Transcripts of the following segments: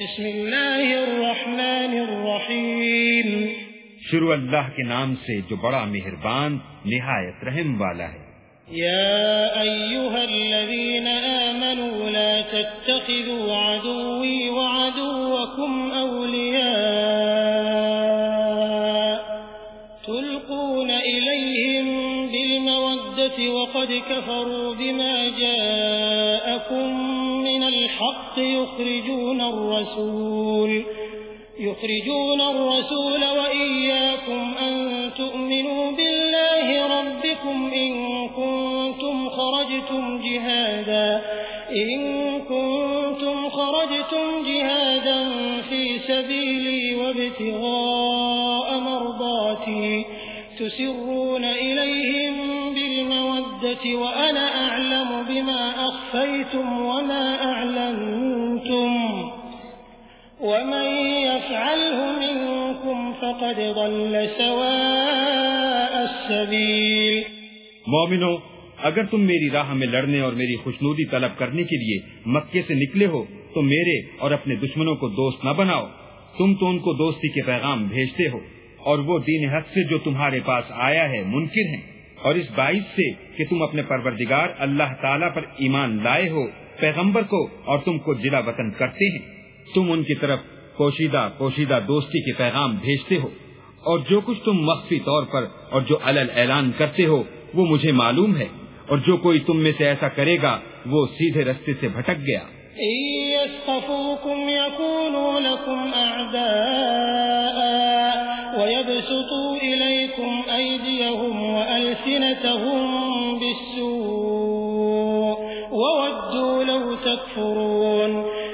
بسم اللہ الرحمن الرحیم۔ شروع اللہ کے نام سے جو بڑا مہربان نہایت رحم والا ہے۔ يا أيها الذين آمنوا لا تتخذوا عدوي وعدوكم أولياء تلقون إليهم بالمودة وقد كفروا بما جاءكم من الحق يخرجون الرسول يخرجون الرسول وإياكم أن تؤمنوا بالله ربكم إن كنتم خرجتم جهادا، إن كنتم خرجتم جهادا في سبيلي وابتغاء مرضاتي، تسرون إليهم بالمودة وأنا أعلم أخفيتم وما أعلنتم ومن يفعله منكم فقد ضل سواء السبيل مومنو اگر تم میری راہ میں لڑنے اور میری خوشنودی طلب کرنے کے لیے مکے سے نکلے ہو، تو میرے اور اپنے دشمنوں کو دوست نہ بناؤ۔ تم تو ان کو دوستی کے پیغام بھیجتے ہو، اور وہ دین حق سے جو تمہارے پاس آیا ہے، منکر ہیں۔ اور اس باعث سے کہ تم اپنے پروردگار اللہ تعالیٰ پر ایمان لائے ہو، پیغمبر کو، اور تم کو جلا وطن کرتے ہیں۔ تم ان کی طرف پوشیدہ پوشیدہ دوستی کے پیغام بھیجتے ہو۔ اور جو کچھ تم مخفی طور پر اور جو علل اعلان کرتے ہو، وہ مجھے معلوم ہے۔ اور جو کوئی تم میں سے ایسا کرے گا، وہ سیدھے رستے سے بھٹک گیا۔ ويبسطوا إليكم أيديهم وألسنتهم تكفرون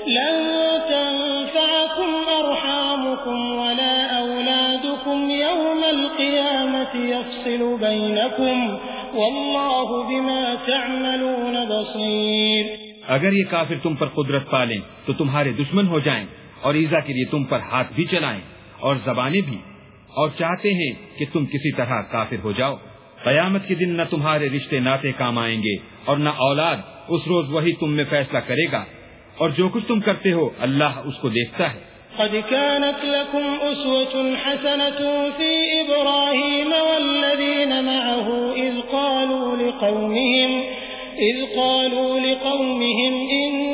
لن تنفعكم أرحامكم ولا أولادكم يوم القيامة يفصل بينكم. والله بما تعملون بصير. اگر یہ کافر تم پر قدرت پالیں تو تمہارے دشمن ہو جائیں اور ایزا کے لیے تم پر ہاتھ بھی چلائیں اور زبانیں بھی اور چاہتے ہیں کہ تم کسی طرح کافر ہو جاؤ۔ قیامت کے دن نہ تمہارے رشتے ناطے کام آئیں گے اور نہ اولاد اس روز وہی تم میں فیصلہ کرے گا اور جو کچھ تم کرتے ہو اللہ اس کو دیکھتا ہے۔ قد كانت لكم أسوة حسنة في إبراهيم والذين معه إذ قالوا لقومهم إذ قالوا لقومهم إن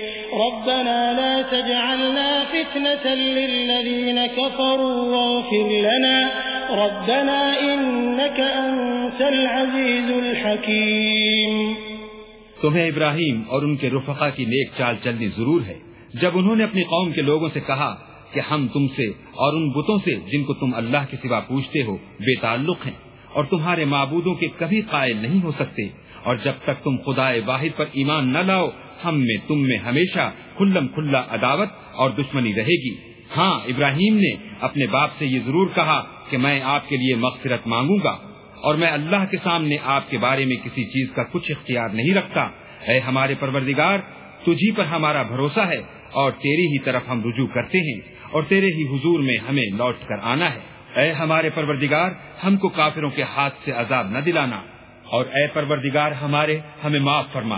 ربنا لا تجعلنا فتنة للذين كفروا واغفر لنا. ربنا إنك أنت العزيز الحكيم. تمہیں ابراہیم اور ان کے رفقا کی نیک چال چلنی ضرور ہے. جب انہوں نے اپنی قوم کے لوگوں سے کہا کہ ہم تم سے اور ان بتوں سے جن کو تم اللہ کے سوا پوچھتے ہو بے تعلق ہیں اور تمہارے معبودوں کے کبھی قائل نہیں ہو سکتے اور جب تک تم خدا واحد پر ایمان نہ لاؤ ہم میں تم میں ہمیشہ کھلم کھلا عداوت اور دشمنی رہے گی۔ ہاں ابراہیم نے اپنے باپ سے یہ ضرور کہا کہ میں آپ کے لیے مغفرت مانگوں گا اور میں اللہ کے سامنے آپ کے بارے میں کسی چیز کا کچھ اختیار نہیں رکھتا۔ اے ہمارے پروردگار، تجھی پر ہمارا بھروسہ ہے اور تیری ہی طرف ہم رجوع کرتے ہیں اور تیرے ہی حضور میں ہمیں لوٹ کر آنا ہے۔ اے ہمارے پروردگار، ہم کو کافروں کے ہاتھ سے عذاب نہ دلانا اور اے پروردگار، ہمارے، ہمیں معاف فرما۔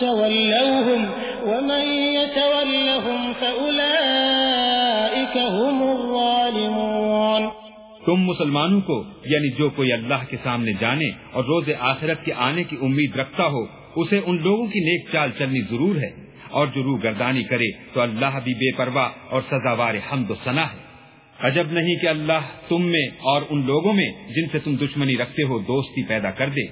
تولوهم ومن يتولهم فأولئك هم الظالمون تم مسلمانوں کو یعنی جو کوئی اللہ کے سامنے جانے اور روز آخرت کے آنے کی امید رکھتا ہو، اسے ان لوگوں کی نیک چال چلنی ضرور ہے۔ اور جو روح گردانی کرے تو اللہ بھی بے پرواہ اور سزاوار حمد و ثنا ہے۔ عجب نہیں کہ اللہ تم میں اور ان لوگوں میں جن سے تم دشمنی رکھتے ہو، دوستی پیدا کر دے۔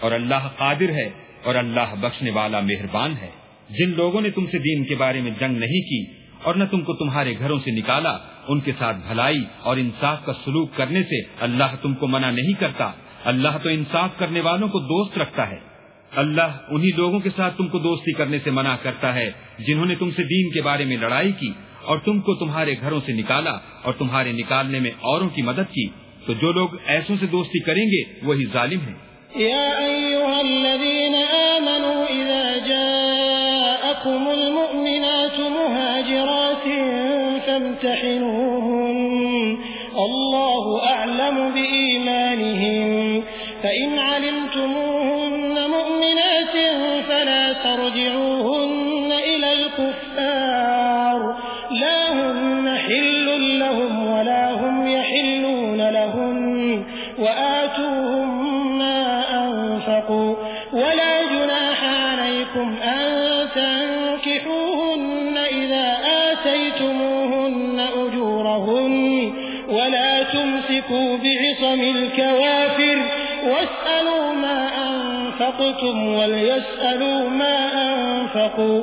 اور اللہ قادر ہے اور اللہ بخشنے والا مہربان ہے۔ جن لوگوں نے تم سے دین کے بارے میں جنگ نہیں کی اور نہ تم کو تمہارے گھروں سے نکالا، ان کے ساتھ بھلائی اور انصاف کا سلوک کرنے سے اللہ تم کو منع نہیں کرتا۔ اللہ تو انصاف کرنے والوں کو دوست رکھتا ہے۔ اللہ انہی لوگوں کے ساتھ تم کو دوستی کرنے سے منع کرتا ہے جنہوں نے تم سے دین کے بارے میں لڑائی کی اور تم کو تمہارے گھروں سے نکالا اور تمہارے نکالنے میں اوروں کی مدد کی۔ تو جو لوگ ایسوں سے دوستی کریں گے، وہی ظالم ہیں۔ يا الكفار. لا هن حل لهم ولا هم يحلون لهم. وآتوهم ما أنفقوا. ولا جناح عليكم أن تنكحوهن إذا آتيتموهن أجورهن. ولا تمسكوا بعصم الكوافر. واسألوا ما أنفقتم وليسألوا ما أنفقوا.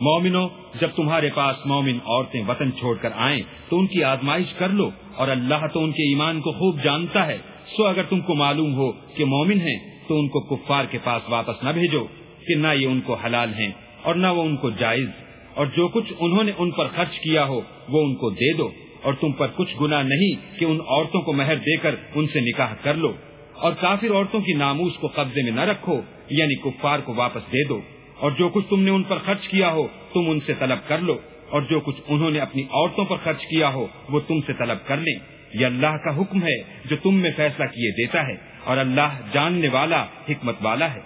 مومنو، جب تمہارے پاس مومن عورتیں وطن چھوڑ کر آئیں، تو ان کی آزمائش کر لو اور اللہ تو ان کے ایمان کو خوب جانتا ہے۔ سو اگر تم کو معلوم ہو کہ مومن ہیں، تو ان کو کفار کے پاس واپس نہ بھیجو کہ نہ یہ ان کو حلال ہیں اور نہ وہ ان کو جائز۔ اور جو کچھ انہوں نے ان پر خرچ کیا ہو، وہ ان کو دے دو۔ اور تم پر کچھ گنا نہیں کہ ان عورتوں کو مہر دے کر ان سے نکاح کر لو۔ اور کافر عورتوں کی ناموس کو قبضے میں نہ رکھو یعنی کفار کو واپس دے دو۔ اور جو کچھ تم نے ان پر خرچ کیا ہو، تم ان سے طلب کر لو۔ اور جو کچھ انہوں نے اپنی عورتوں پر خرچ کیا ہو، وہ تم سے طلب کر لیں۔ یہ اللہ کا حکم ہے جو تم میں فیصلہ کیے دیتا ہے، اور اللہ جاننے والا، حکمت والا ہے۔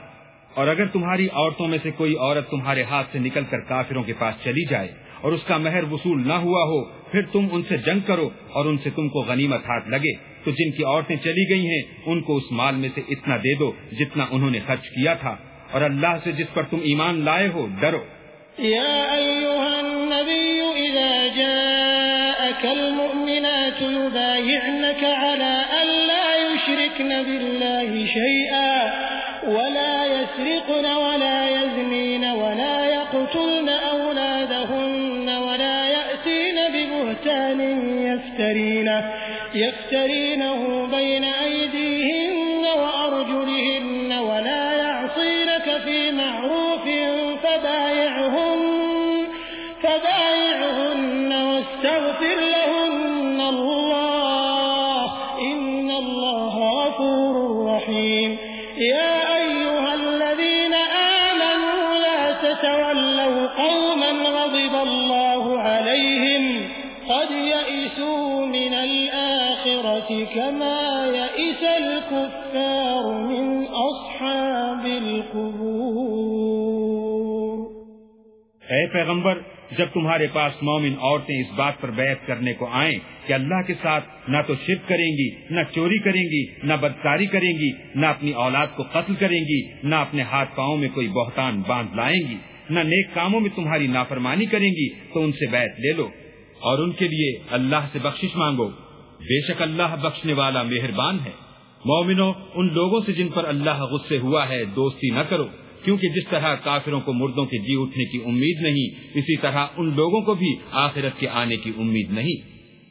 اور اگر تمہاری عورتوں میں سے کوئی عورت تمہارے ہاتھ سے نکل کر کافروں کے پاس چلی جائے، اور اس کا مہر وصول نہ ہوا ہو، پھر تم ان سے جنگ کرو، اور ان سے تم کو غنیمت ہاتھ لگے۔ تو جن کی عورتیں چلی گئی ہیں، ان کو اس مال میں سے اتنا دے دو جتنا انہوں نے خرچ کیا تھا۔ اور اللہ سے جس پر تم ایمان لائے ہو ڈرو۔ يا أيها النبي إذا جاءك المؤمنات يبايعنك على أن لا يشركن بالله شيئا ولا يسرقن ولا يزنين ولا يقتلن أولادهن ولا يأتين ببهتان يفترينه, يفترينه بين أيديهن يا أيها الذين آمنوا لا تتولوا قوما غضب الله عليهم قد يئسوا من الآخرة كما يئس الكفار من أصحاب القبور. اے پیغمبر جب تمہارے پاس مومن عورتیں اس بات پر بیعت کرنے کو آئیں کہ اللہ کے ساتھ نہ تو شرک کریں گی، نہ چوری کریں گی، نہ بدکاری کریں گی، نہ اپنی اولاد کو قتل کریں گی، نہ اپنے ہاتھ پاؤں میں کوئی بہتان باندھ لائیں گی، نہ نیک کاموں میں تمہاری نافرمانی کریں گی، تو ان سے بیت لے لو۔ اور ان کے لیے اللہ سے بخشش مانگو۔ بے شک اللہ بخشنے والا مہربان ہے۔ مومنو، ان لوگوں سے جن پر اللہ غصے ہوا ہے، دوستی نہ کرو۔ کیونکہ جس طرح کافروں کو مردوں کے جی اٹھنے کی امید نہیں، اسی طرح ان لوگوں کو بھی آخرت کے آنے کی امید نہیں۔